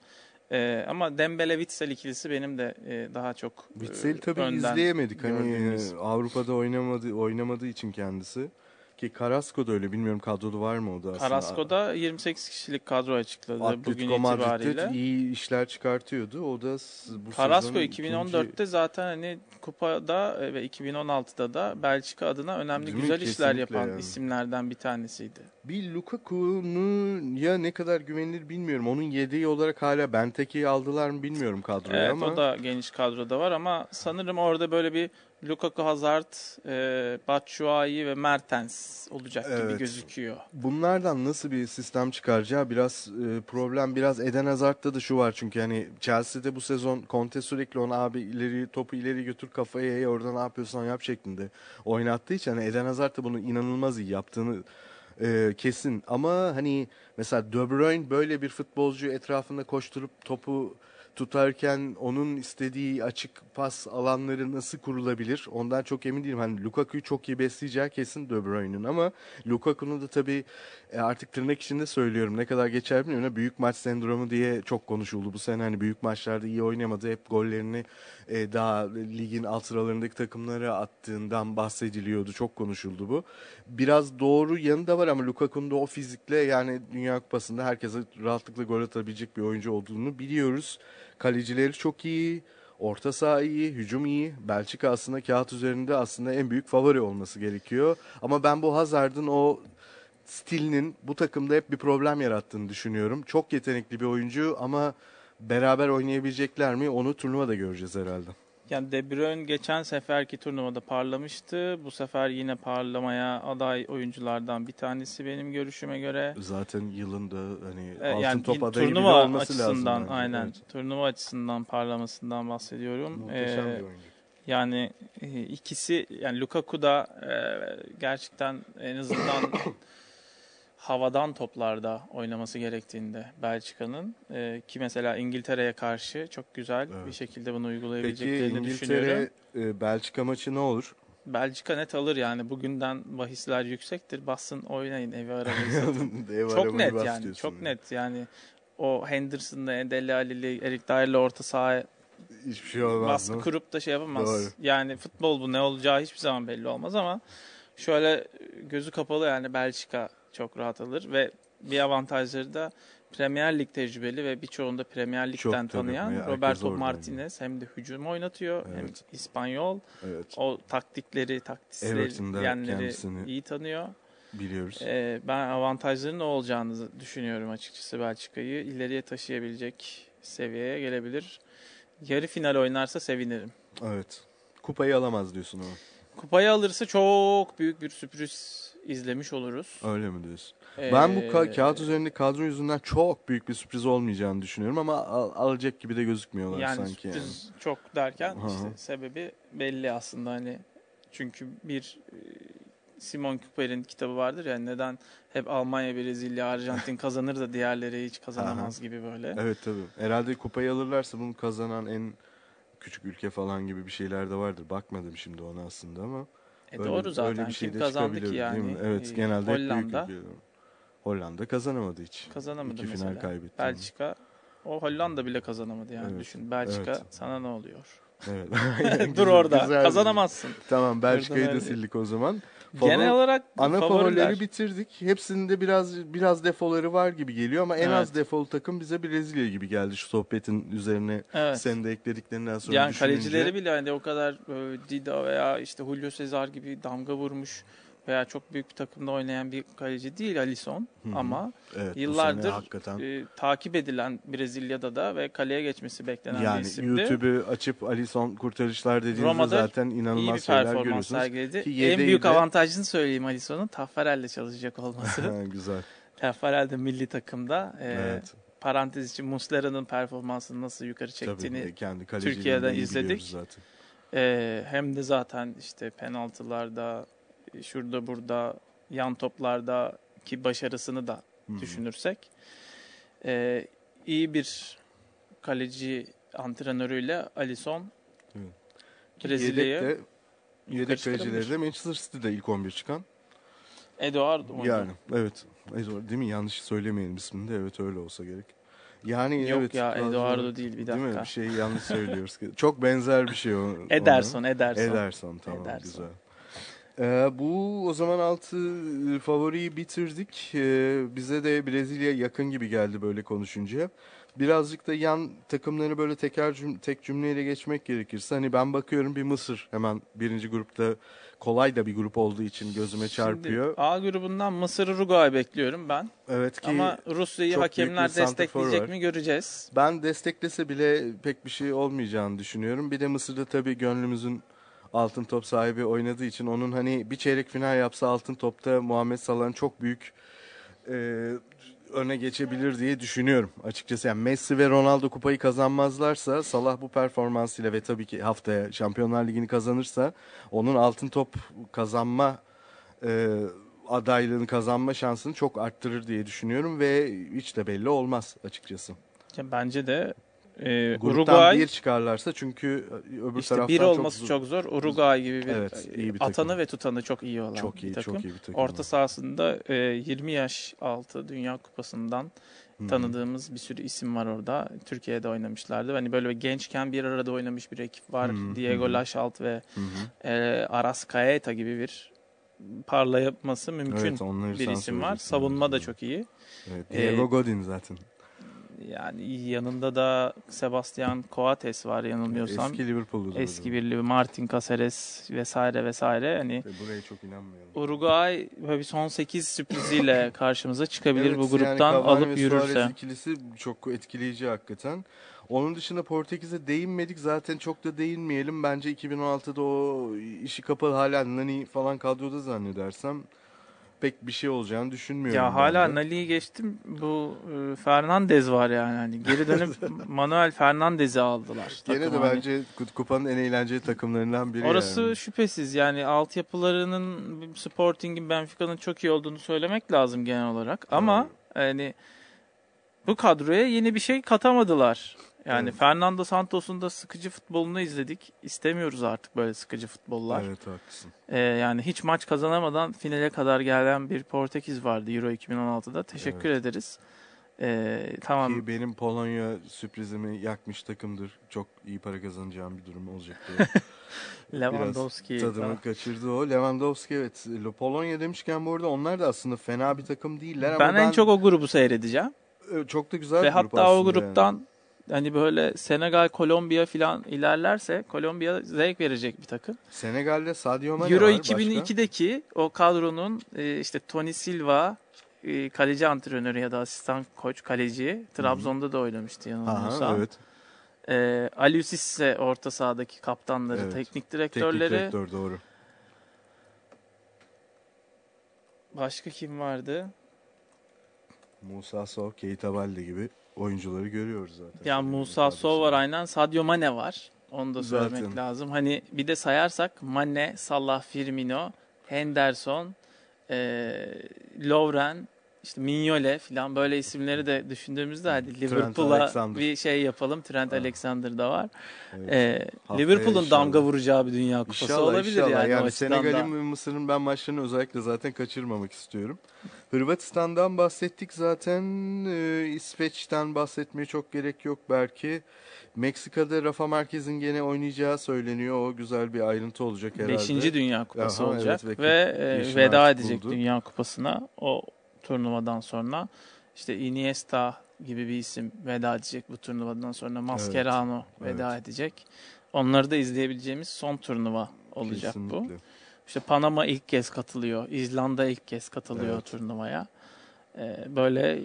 Ee, ama Dembele Witsel ikilisi benim de e, daha çok e, Witsel'i tabii önden izleyemedik. Hani gördüğümüz. e, Avrupa'da oynamadı, oynamadığı için kendisi. Ki Carrasco da öyle. Bilmiyorum kadroda var mı o da aslında. Carrasco'da 28 kişilik kadro açıkladı Atletico bugün Madrid'de itibariyle. iyi işler çıkartıyordu. O da bu Carrasco sezon 2014'te ikinci- zaten hani kupada e, ve 2016'da da Belçika adına önemli Değil mi? güzel işler Kesinlikle yapan yani. isimlerden bir tanesiydi. Bir Lukaku'nun ya ne kadar güvenilir bilmiyorum. Onun yedeği olarak hala Benteke'yi aldılar mı bilmiyorum kadroya Evet ama. o da geniş kadroda var ama sanırım orada böyle bir Lukaku, Hazard, e, Batshuayi ve Mertens olacak gibi Evet. gözüküyor. Bunlardan nasıl bir sistem çıkaracağı biraz e, problem. Biraz Eden Hazard'da da şu var çünkü hani Chelsea'de bu sezon Conte sürekli ona abi ileri topu ileri götür kafaya ye orada ne yapıyorsan yap şeklinde oynattığı için hani Eden Hazard da bunu inanılmaz iyi yaptığını e, kesin. Ama hani mesela De Bruyne böyle bir futbolcu etrafında koşturup topu tutarken onun istediği açık pas alanları nasıl kurulabilir? Ondan çok emin değilim. Hani Lukaku'yu çok iyi besleyeceği kesin De Bruyne'ın ama Lukaku'nun da tabii e, artık tırnak içinde söylüyorum ne kadar geçer bilmiyorum. Büyük maç sendromu diye çok konuşuldu bu sene. Hani büyük maçlarda iyi oynamadı. Hep gollerini e, daha ligin alt sıralarındaki takımlara attığından bahsediliyordu. Çok konuşuldu bu. Biraz doğru yanı da var ama Lukaku'nun da o fizikle yani Dünya Kupası'nda herkese rahatlıkla gol atabilecek bir oyuncu olduğunu biliyoruz. Kalecileri çok iyi. Orta saha iyi, hücum iyi. Belçika aslında kağıt üzerinde aslında en büyük favori olması gerekiyor. Ama ben bu Hazard'ın o stilinin bu takımda hep bir problem yarattığını düşünüyorum. Çok yetenekli bir oyuncu ama beraber oynayabilecekler mi onu turnuvada göreceğiz herhalde. Yani De Bruyne geçen seferki turnuvada parlamıştı. Bu sefer yine parlamaya aday oyunculardan bir tanesi benim görüşüme göre. Zaten yılın da hani E, altın yani top adayı turnuva olması lazım. açısından bence. aynen Evet. turnuva açısından parlamasından bahsediyorum. Muhteşem Ee, bir oyuncu. Yani e, ikisi yani Lukaku da e, gerçekten en azından havadan toplarda oynaması gerektiğinde Belçika'nın e, ki mesela İngiltere'ye karşı çok güzel bir Evet. şekilde bunu Peki uygulayabileceklerini düşünüyorum. İngiltere e, Belçika maçı ne olur? Belçika net alır yani bugünden bahisler yüksektir. Basın oynayın evi arabayı satın. Ev çok net yani çok yani. net yani o Henderson'la Dele Ali'li Erik Dyer'le orta sahaya Hiçbir şey olmaz. baskı mı? kurup da şey yapamaz. Doğru. Yani futbol bu ne olacağı hiçbir zaman belli olmaz ama şöyle gözü kapalı yani Belçika çok rahat alır ve bir avantajları da Premier Lig tecrübeli ve birçoğunda Premier Lig'den Çok tanıyan Herkes Roberto Martinez hem de hücum oynatıyor hem Evet. İspanyol. Evet O taktikleri, kendisini- iyi tanıyor. biliyoruz. Ee, ben avantajlarının ne olacağını düşünüyorum açıkçası Belçika'yı. ileriye taşıyabilecek seviyeye gelebilir. Yarı final oynarsa sevinirim. Evet. Kupayı alamaz diyorsun ama. Kupayı alırsa çok büyük bir sürpriz izlemiş oluruz. Öyle mi diyorsun? Ben bu ka- Ee, kağıt üzerindeki kadro yüzünden çok büyük bir sürpriz olmayacağını düşünüyorum ama al- alacak gibi de gözükmüyorlar yani sanki. yani. sürpriz çok derken işte sebebi belli aslında hani çünkü bir e, Simon Cooper'in kitabı vardır ya neden hep Almanya, Brezilya, Arjantin kazanır da diğerleri hiç kazanamaz gibi böyle. Evet tabii. Herhalde kupayı alırlarsa bunu kazanan en küçük ülke falan gibi bir şeyler de vardır. Bakmadım şimdi ona aslında ama. E öyle- doğru zaten. öyle bir şey Kim kazandı ki yani? Evet Ee, genelde hep büyük Hollanda. Hollanda kazanamadı hiç. kazanamadı İki mesela. final kaybetti. Belçika o Hollanda bile kazanamadı yani Evet, düşün. Belçika evet. sana ne oluyor? Evet. Dur orada. güzel Kazanamazsın. Tamam Belçika'yı da sildik o zaman. Genel Favori- olarak Ana favoriler. favorileri bitirdik. Hepsinde biraz biraz defoları var gibi geliyor ama en az Evet. defolu takım bize Brezilya gibi geldi şu sohbetin üzerine. Evet. Senin de eklediklerinden sonra Yani düşününce. kalecileri bile hani o kadar e, Dida veya işte Julio Cesar gibi damga vurmuş veya çok büyük bir takımda oynayan bir kaleci değil Alisson Hı hı. ama evet, yıllardır hakikaten. e, takip edilen Brezilya'da da ve kaleye geçmesi beklenen bir yani isimdi. YouTube'u açıp Alisson kurtarışlar dediğinizde Roma'da zaten İyi bir inanılmaz şeyler performans görüyorsunuz. sergiledi. Ki En büyük de- avantajını söyleyeyim Alisson'un Taffarel'le çalışacak olması. Güzel. Taffarel de milli takımda. E, evet. Parantez için Muslera'nın performansını nasıl yukarı çektiğini Tabii kendi Türkiye'den de iyi izledik. Zaten. Ee, hem de zaten işte penaltılarda, şurada burada, yan toplarda ki başarısını da düşünürsek e, iyi bir kaleci antrenörüyle Alisson yukarı yedek kalecileri de Manchester City'de ilk 11 çıkan. Eduardo muydu? Yani evet. Eduardo, değil mi? Yanlış söylemeyelim ismini de. Evet öyle olsa gerek. Yani Yok evet. ya Eduardo değil bir Değil mi? dakika. Bir şeyi yanlış söylüyoruz. Çok benzer bir şey o. Ederson, Ederson. Ederson tamam Ederson. güzel. Ee, bu o zaman altı e, favoriyi bitirdik. Ee, bize de Brezilya yakın gibi geldi böyle konuşunca. Birazcık da yan takımları böyle teker cüm- tek cümleyle geçmek gerekirse hani ben bakıyorum bir Mısır hemen birinci grupta kolay da bir grup olduğu için gözüme çarpıyor. Şimdi A grubundan Mısır Uruguay bekliyorum ben. evet ki Ama Rusya'yı hakemler destekleyecek mi göreceğiz. Ben desteklese bile pek bir şey olmayacağını düşünüyorum. Bir de Mısır'da tabii gönlümüzün altın top sahibi oynadığı için onun hani bir çeyrek final yapsa altın topta Muhammed Salah'ın çok büyük e, öne geçebilir diye düşünüyorum açıkçası. Yani Messi ve Ronaldo kupayı kazanmazlarsa Salah bu performansıyla ve tabii ki haftaya Şampiyonlar Ligi'ni kazanırsa onun altın top kazanma e, adaylığını kazanma şansını çok arttırır diye düşünüyorum ve hiç de belli olmaz açıkçası. Ya bence de e, Gruptan Uruguay bir çıkarlarsa çünkü öbür işte taraftan bir olması zor. çok zor. Uruguay gibi bir, Evet, iyi bir atanı takım. ve tutanı çok iyi olan çok iyi, bir takım. çok iyi bir takım. Orta sahasında e, 20 yaş altı Dünya Kupası'ndan Hı hı. tanıdığımız bir sürü isim var orada. Türkiye'de oynamışlardı. Hani böyle gençken bir arada oynamış bir ekip var. Hı hı, Diego hı hı. Laşalt ve Hı hı. e, Aras Caeta gibi bir parlaması mümkün Evet, bir isim var. Savunma da çok iyi. Evet, Ee, Diego Godin zaten. Yani yanında da Sebastian Coates var yanılmıyorsam. Eski Liverpool'u. da Eski birli Martin Caceres vesaire vesaire. Hani Ve Buraya çok inanmıyorum. Uruguay böyle bir son 8 sürpriziyle karşımıza çıkabilir Evet, bu yani gruptan Cavani alıp ve yürürse. Suarez ikilisi çok etkileyici hakikaten. Onun dışında Portekiz'e değinmedik. Zaten çok da değinmeyelim. Bence 2016'da o işi kapalı hala Nani falan kadroda zannedersem pek bir şey olacağını düşünmüyorum. Ya hala. Nali'yi geçtim. Bu e, Fernandez var yani. Hani geri dönüp Manuel Fernandez'i aldılar. Gene de. Hani bence kut- kupanın en eğlenceli takımlarından biri Orası yani. şüphesiz yani altyapılarının Sporting'in Benfica'nın çok iyi olduğunu söylemek lazım genel olarak. Ama yani bu kadroya yeni bir şey katamadılar. Yani Evet. Fernando Santos'un da sıkıcı futbolunu izledik. İstemiyoruz artık böyle sıkıcı futbollar. Evet haklısın. Ee, yani hiç maç kazanamadan finale kadar gelen bir Portekiz vardı Euro 2016'da. Teşekkür ederiz. Ee, tamam. Ki benim Polonya sürprizimi yakmış takımdır. Çok iyi para kazanacağım bir durum olacaktı. Lewandowski. Tadımı falan. kaçırdı o. Lewandowski evet. Lo- Polonya demişken bu arada onlar da aslında fena bir takım değiller Ben, ama en çok o grubu seyredeceğim. çok da güzel Ve bir grup hatta o gruptan hani böyle Senegal, Kolombiya falan ilerlerse Kolombiya zevk verecek bir takım. Senegal'de Sadio Mane Euro var. Başka? 2002'deki o kadronun e, işte Tony Silva e, kaleci antrenörü ya da asistan koç kaleci Trabzon'da da oynamıştı yanılmıyorsam. Aha, evet. E, Ali Cisse orta sahadaki kaptanları, Evet. teknik Teknik direktörleri. direktör doğru. Başka kim vardı? Musa Sow, Keita Balde gibi oyuncuları görüyoruz zaten. Ya Musa Sow var aynen. Sadio Mane var. Onu da söylemek Zaten. lazım. Hani bir de sayarsak Mane, Salah, Firmino, Henderson, eee Lovren, işte Mignole falan böyle isimleri de düşündüğümüzde hadi Liverpool'a bir şey yapalım. Trent. Alexander da var. Evet. Haftaya Liverpool'un damga vuracağı bir Dünya Kupası İnşallah, olabilir inşallah. yani, yani. Senegal'in ve Mısır'ın ben maçlarını özellikle zaten kaçırmamak istiyorum. Hırvatistan'dan bahsettik zaten. Ee, İsveç'ten bahsetmeye çok gerek yok belki. Meksika'da Rafa Marquez'in gene oynayacağı söyleniyor. O güzel bir ayrıntı olacak herhalde. Beşinci Dünya Kupası Aha, olacak evet, ve ve e, veda edecek buldu. Dünya Kupası'na o turnuvadan sonra. İşte Iniesta gibi bir isim veda edecek bu turnuvadan sonra. Mascherano veda edecek. Onları da izleyebileceğimiz son turnuva olacak bu. Kesinlikle. İşte Panama ilk kez katılıyor. İzlanda ilk kez katılıyor Evet. turnuvaya. Ee, böyle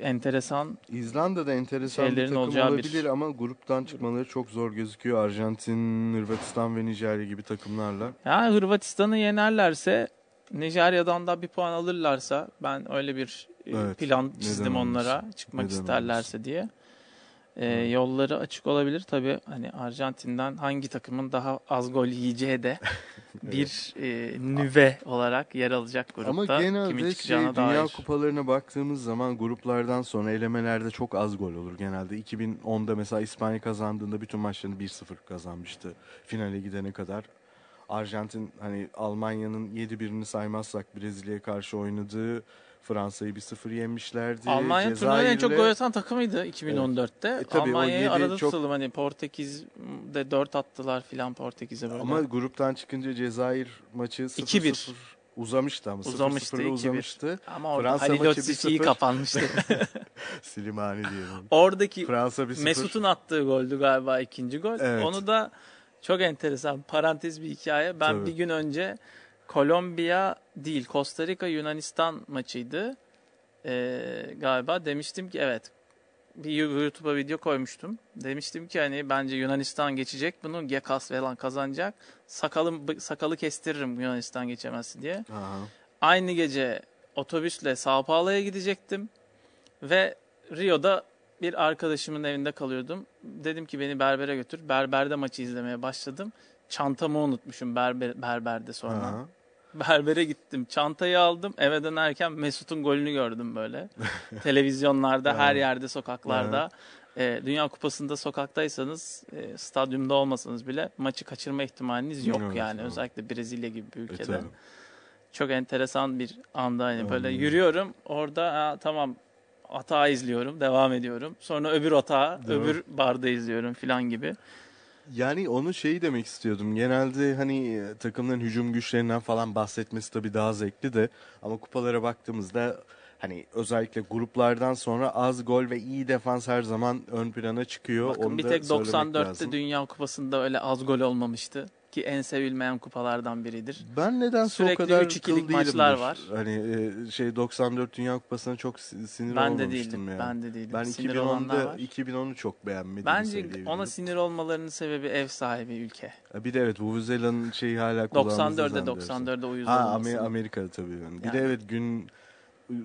enteresan İzlanda'da enteresan bir takım olacağı bir- olabilir ama gruptan çıkmaları çok zor gözüküyor. Arjantin, Hırvatistan ve Nijerya gibi takımlarla. Yani Hırvatistan'ı yenerlerse Nijerya'dan da bir puan alırlarsa ben öyle bir e, Evet, plan neden çizdim olmasın? onlara çıkmak Neden isterlerse diye. e, yolları açık olabilir. Tabii hani Arjantin'den hangi takımın daha az gol yiyeceği de bir e, nüve olarak yer alacak grupta. Ama genelde şey, dünya dair. kupalarına baktığımız zaman gruplardan sonra elemelerde çok az gol olur genelde. 2010'da mesela İspanya kazandığında bütün maçlarını 1-0 kazanmıştı finale gidene kadar. Arjantin hani Almanya'nın 7-1'ini saymazsak Brezilya'ya karşı oynadığı Fransa'yı 1-0 yenmişlerdi. Almanya turnuvada en çok Cezayir'le- gol atan takımıydı 2014'te. E, tabii Almanya'yı arada çok- tutalım hani Portekiz'de 4 attılar filan Portekiz'e böyle. Ama gruptan çıkınca Cezayir maçı 0-0 2-1. uzamıştı ama Uzamıştı, 0-0'la 2-1. uzamıştı. Ama orada Fransa Halil Otsic iyi 1-0. kapanmıştı. Silimani diyelim. Oradaki Fransa 1-0. Mesut'un attığı goldü galiba ikinci gol. Evet. Onu da çok enteresan parantez bir hikaye. Ben Tabii. bir gün önce Kolombiya değil Costa Rica Yunanistan maçıydı. Ee, galiba demiştim ki evet bir YouTube'a video koymuştum. Demiştim ki hani bence Yunanistan geçecek bunu Gekas falan kazanacak. Sakalım sakalı kestiririm Yunanistan geçemezsin diye. Aha. Aynı gece otobüsle Sao Paulo'ya gidecektim ve Rio'da bir arkadaşımın evinde kalıyordum. Dedim ki beni berbere götür. Berberde maçı izlemeye başladım. Çantamı unutmuşum berber, berberde sonra. Aha. Berbere gittim. Çantayı aldım. Eve dönerken Mesut'un golünü gördüm böyle. Televizyonlarda, her yerde, sokaklarda. Ee, Dünya Kupası'nda sokaktaysanız, e, stadyumda olmasanız bile maçı kaçırma ihtimaliniz yok Evet, yani. evet. Özellikle Brezilya gibi bir E, ülkede. tabii. Çok enteresan bir anda hani böyle yürüyorum. Orada ha, tamam atağı izliyorum, devam ediyorum. Sonra öbür atağı, Değil mi? öbür barda izliyorum filan gibi. Yani onu şeyi demek istiyordum. Genelde hani e, takımların hücum güçlerinden falan bahsetmesi tabii daha zevkli de ama kupalara baktığımızda hani özellikle gruplardan sonra az gol ve iyi defans her zaman ön plana çıkıyor. Bakın Onu bir tek söylemek 94'te lazım. Dünya Kupası'nda öyle az gol olmamıştı. Ki en sevilmeyen kupalardan biridir. Ben Sürekli o kadar 3-2'lik kıl değilimdir. maçlar var. Hani e, şey 94 Dünya Kupası'na çok si- sinir Ben de olmamıştım değilim. ya. Ben de değilim. Ben Sinir olanlar 2010'da var. 2010'u çok beğenmedim. Bence ona sinir olmalarının sebebi ev sahibi ülke. bir de evet Vuvuzela'nın şeyi hala 94'de zannediyorsun. 94'de uyuz Ha olması. Amer- Amerika'da tabii. Yani. Bir Yani. de evet gün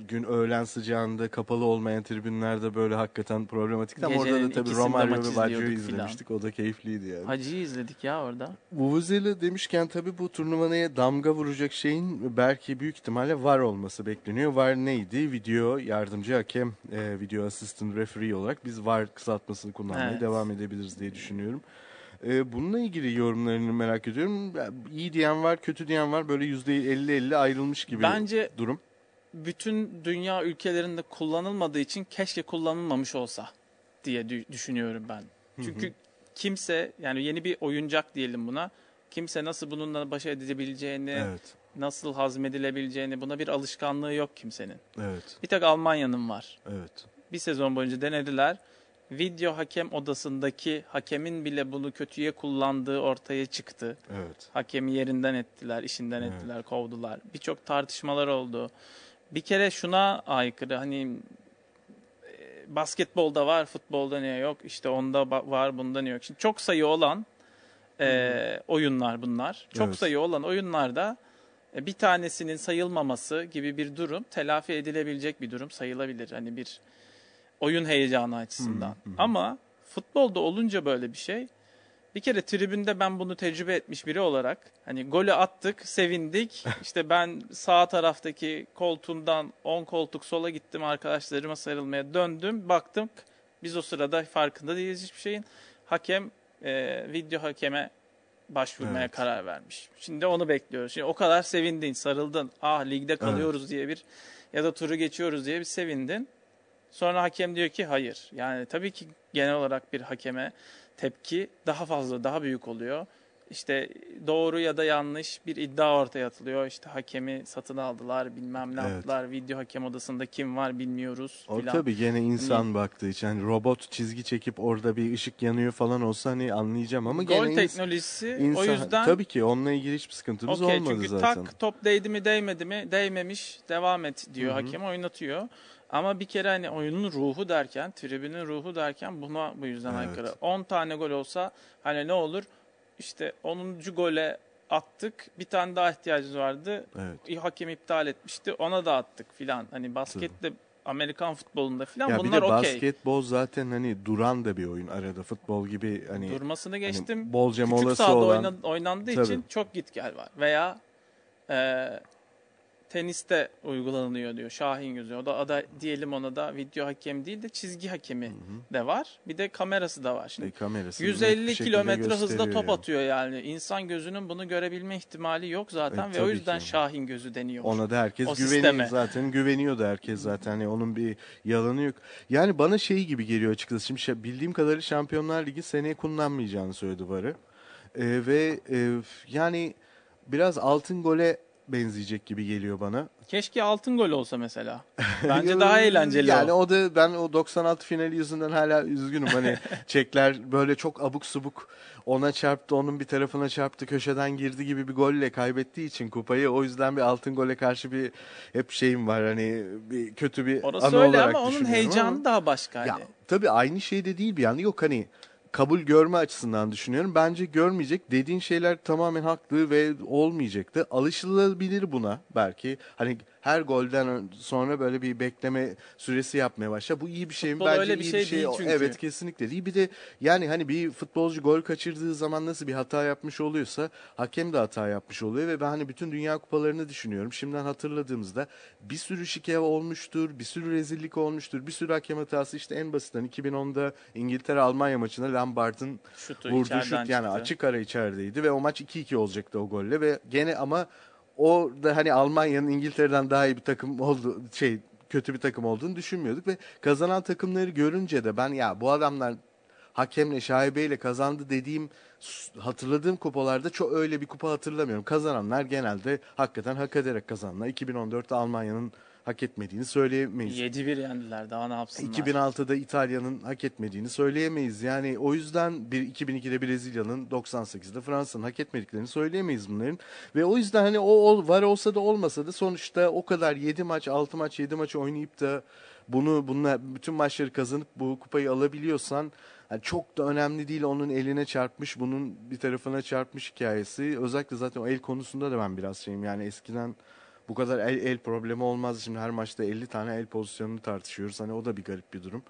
gün öğlen sıcağında kapalı olmayan tribünlerde böyle hakikaten problematikti ama orada da tabii Romario ve Baggio'yu izlemiştik. O da keyifliydi yani. Hacı'yı izledik ya orada. Vuvuzela demişken tabii bu turnuvaya damga vuracak şeyin belki büyük ihtimalle VAR olması bekleniyor. VAR neydi? Video yardımcı hakem, e, video assistant referee olarak biz VAR kısaltmasını kullanmaya Evet. devam edebiliriz diye düşünüyorum. E, bununla ilgili yorumlarını merak ediyorum. İyi diyen var, kötü diyen var. Böyle %50-50 ayrılmış gibi Bence durum. Bütün dünya ülkelerinde kullanılmadığı için keşke kullanılmamış olsa diye dü- düşünüyorum ben. Çünkü kimse yani yeni bir oyuncak diyelim buna. Kimse nasıl bununla baş edebileceğini, Evet, nasıl hazmedilebileceğini buna bir alışkanlığı yok kimsenin. evet, Bir tek Almanya'nın var. evet. Bir sezon boyunca denediler. Video hakem odasındaki hakemin bile bunu kötüye kullandığı ortaya çıktı. Evet. Hakemi yerinden ettiler, işinden Evet. ettiler, kovdular. Birçok tartışmalar oldu. Bir kere şuna aykırı hani e, basketbolda var, futbolda niye yok? İşte onda var, bunda niye yok? Şimdi çok sayı olan e, oyunlar bunlar. Çok Evet. sayı olan oyunlarda e, bir tanesinin sayılmaması gibi bir durum telafi edilebilecek bir durum sayılabilir. Hani bir oyun heyecanı açısından. Hı hı. Ama futbolda olunca böyle bir şey bir kere tribünde ben bunu tecrübe etmiş biri olarak hani golü attık, sevindik. İşte ben sağ taraftaki koltuğumdan 10 koltuk sola gittim arkadaşlarıma sarılmaya döndüm. Baktım biz o sırada farkında değiliz hiçbir şeyin. Hakem e, video hakeme başvurmaya Evet. karar vermiş. Şimdi onu bekliyoruz. Şimdi o kadar sevindin, sarıldın. Ah ligde kalıyoruz diye bir ya da turu geçiyoruz diye bir sevindin. Sonra hakem diyor ki hayır. Yani tabii ki genel olarak bir hakeme tepki daha fazla, daha büyük oluyor. İşte doğru ya da yanlış bir iddia ortaya atılıyor. İşte hakemi satın aldılar, bilmem ne Evet. yaptılar. Video hakem odasında kim var bilmiyoruz O filan. tabii gene insan baktığı için hani robot çizgi çekip orada bir ışık yanıyor falan olsa hani anlayacağım ama Gol gene teknolojisi insan, o yüzden tabii ki onunla ilgili hiçbir sıkıntımız Okey olmadı çünkü zaten. tak top değdi mi değmedi mi değmemiş devam et diyor Hı hı. hakem oynatıyor. Ama bir kere hani oyunun ruhu derken, tribünün ruhu derken buna bu yüzden Evet. aykırı. 10 tane gol olsa hani ne olur? İşte 10. gole attık. Bir tane daha ihtiyacımız vardı. Evet. Hakem iptal etmişti. Ona da attık filan. Hani baskette Amerikan futbolunda falan Ya bir bunlar de okey. basketbol zaten hani duran da bir oyun arada futbol gibi hani Durmasını geçtim. hani bolca Küçük molası sahada olan oyna- oynandığı Tabii. için çok git gel var. Veya e, teniste uygulanıyor diyor Şahin gözü. O da ada, diyelim ona da video hakem değil de çizgi hakemi de var. Bir de kamerası da var. Şimdi e, kamerası net bir 150 şekilde kilometre hızla gösteriyor top yani. atıyor yani. İnsan gözünün bunu görebilme ihtimali yok zaten E, ve o yüzden ki. Şahin gözü deniyor. Ona da herkes O güveniyor sisteme. zaten. Güveniyor da herkes zaten. Hani onun bir yalanı yok. Yani bana şey gibi geliyor açıkçası. Şimdi bildiğim kadarıyla Şampiyonlar Ligi seneye kullanmayacağını söyledi Varı. Ee, ve e, yani biraz altın gole benzeyecek gibi geliyor bana. Keşke altın gol olsa mesela. Bence daha eğlenceli Yani o. o da ben o 96 finali yüzünden hala üzgünüm. Hani Çekler böyle çok abuk subuk ona çarptı, onun bir tarafına çarptı, köşeden girdi gibi bir golle kaybettiği için kupayı. O yüzden bir altın gole karşı bir hep şeyim var. Hani bir kötü bir Orası anı öyle olarak ama onun heyecanı ama- daha başka. ya hani. tabii aynı şey de değil bir yani yok hani kabul görme açısından düşünüyorum. Bence görmeyecek. Dediğin şeyler tamamen haklı ve olmayacaktı. Alışılabilir buna belki. Hani her golden sonra böyle bir bekleme süresi yapmaya başlar. Bu iyi bir şey mi? Futbol Bence öyle bir iyi şey bir şey. değil çünkü. Evet kesinlikle değil. Bir de yani hani bir futbolcu gol kaçırdığı zaman nasıl bir hata yapmış oluyorsa hakem de hata yapmış oluyor ve ben hani bütün dünya kupalarını düşünüyorum. Şimdiden hatırladığımızda bir sürü şike olmuştur, bir sürü rezillik olmuştur, bir sürü hakem hatası işte en basitten 2010'da İngiltere Almanya maçında Lambard'ın Şutu vurduğu şut yani çıktı. açık ara içerideydi ve o maç 2-2 olacaktı o golle ve gene ama o da hani Almanya'nın İngiltere'den daha iyi bir takım oldu şey kötü bir takım olduğunu düşünmüyorduk ve kazanan takımları görünce de ben ya bu adamlar hakemle şaibeyle kazandı dediğim hatırladığım kupalarda çok öyle bir kupa hatırlamıyorum. Kazananlar genelde hakikaten hak ederek kazananlar. 2014'te Almanya'nın hak etmediğini söyleyemeyiz. 7-1 yendiler daha ne yapsınlar. 2006'da İtalya'nın hak etmediğini söyleyemeyiz. Yani o yüzden bir 2002'de Brezilya'nın 98'de Fransa'nın hak etmediklerini söyleyemeyiz bunların. Ve o yüzden hani o ol- var olsa da olmasa da sonuçta o kadar 7 maç 6 maç 7 maç oynayıp da bunu bunlar bütün maçları kazanıp bu kupayı alabiliyorsan yani çok da önemli değil onun eline çarpmış bunun bir tarafına çarpmış hikayesi. Özellikle zaten o el konusunda da ben biraz şeyim yani eskiden bu kadar el, el problemi olmaz. Şimdi her maçta 50 tane el pozisyonunu tartışıyoruz. Hani o da bir garip bir durum.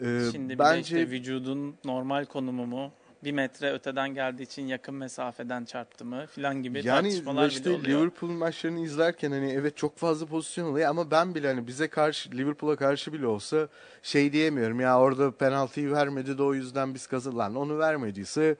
Ee, Şimdi bence işte vücudun normal konumu mu? Bir metre öteden geldiği için yakın mesafeden çarptı mı filan gibi yani tartışmalar işte bile oluyor. Liverpool maçlarını izlerken hani evet çok fazla pozisyon oluyor ama ben bile hani bize karşı Liverpool'a karşı bile olsa şey diyemiyorum ya orada penaltıyı vermedi de o yüzden biz kazandık. Lan onu vermediyse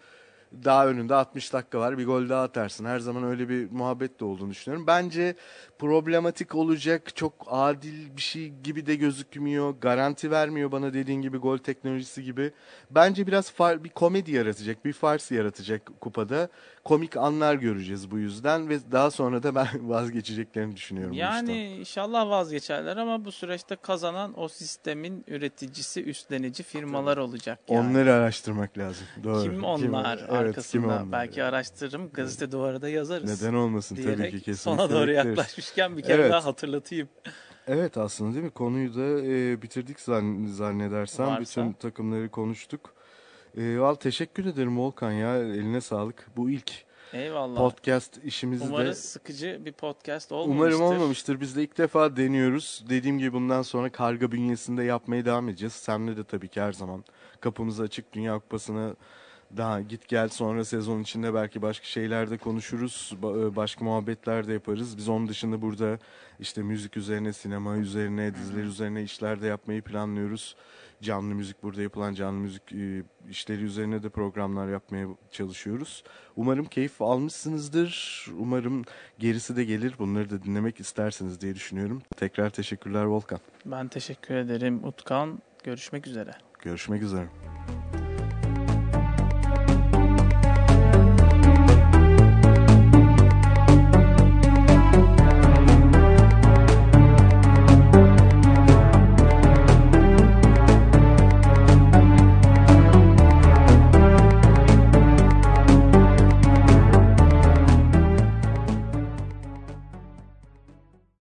daha önünde 60 dakika var bir gol daha atarsın. Her zaman öyle bir muhabbet de olduğunu düşünüyorum. Bence problematik olacak çok adil bir şey gibi de gözükmüyor. Garanti vermiyor bana dediğin gibi gol teknolojisi gibi. Bence biraz far, bir komedi yaratacak, bir fars yaratacak kupada. Komik anlar göreceğiz bu yüzden ve daha sonra da ben vazgeçeceklerini düşünüyorum. Yani inşallah vazgeçerler ama bu süreçte kazanan o sistemin üreticisi, üstlenici firmalar olacak. Yani. Onları araştırmak lazım. Doğru. Kim onlar evet, arkasında? kim onlar? Belki araştırırım, gazete duvarda yazarız. Neden olmasın tabii ki kesinlikle. sona doğru bekleriz. yaklaşmışken bir kere Evet. daha hatırlatayım. Evet aslında değil mi? Konuyu da e, bitirdik zan, zannedersem. Varsa. Bütün takımları konuştuk. E, val teşekkür ederim Volkan ya. Eline sağlık. Bu ilk Eyvallah. podcast işimizde. Umarız sıkıcı bir podcast olmamıştır. Umarım olmamıştır. Biz de ilk defa deniyoruz. Dediğim gibi bundan sonra karga bünyesinde yapmaya devam edeceğiz. Senle de tabii ki her zaman kapımız açık. Dünya Kupası'na daha git gel sonra sezon içinde belki başka şeyler de konuşuruz. E, Başka muhabbetler de yaparız. Biz onun dışında burada işte müzik üzerine, sinema üzerine, diziler üzerine işler de yapmayı planlıyoruz. Canlı müzik burada yapılan canlı müzik e, işleri üzerine de programlar yapmaya çalışıyoruz. Umarım keyif almışsınızdır. Umarım gerisi de gelir. Bunları da dinlemek istersiniz diye düşünüyorum. Tekrar teşekkürler Volkan. Ben teşekkür ederim Utkan. Görüşmek üzere. Görüşmek üzere.